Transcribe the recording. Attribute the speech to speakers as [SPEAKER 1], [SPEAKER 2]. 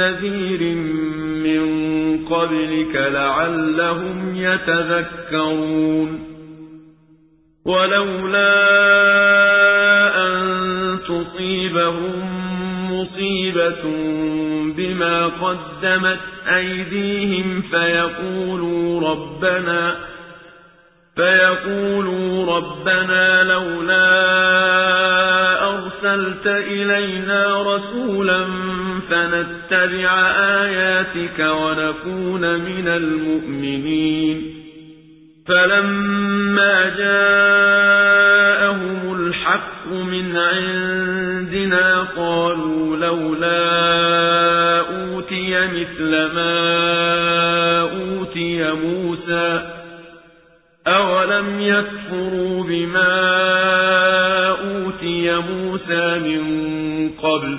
[SPEAKER 1] نذير من قبلك لعلهم يتذكرون. ولولا أن تصيبهم مصيبة بما قدمت أيديهم فيقولوا ربنا فيقولوا ربنا لولا أرسلت إلينا رسولا فنتبع آياتك ونكون من المؤمنين. فلما جاءهم الحق من عندنا قالوا لولا أوتي مثل ما أوتي موسى أولم يكفروا بما أوتي موسى من قبل؟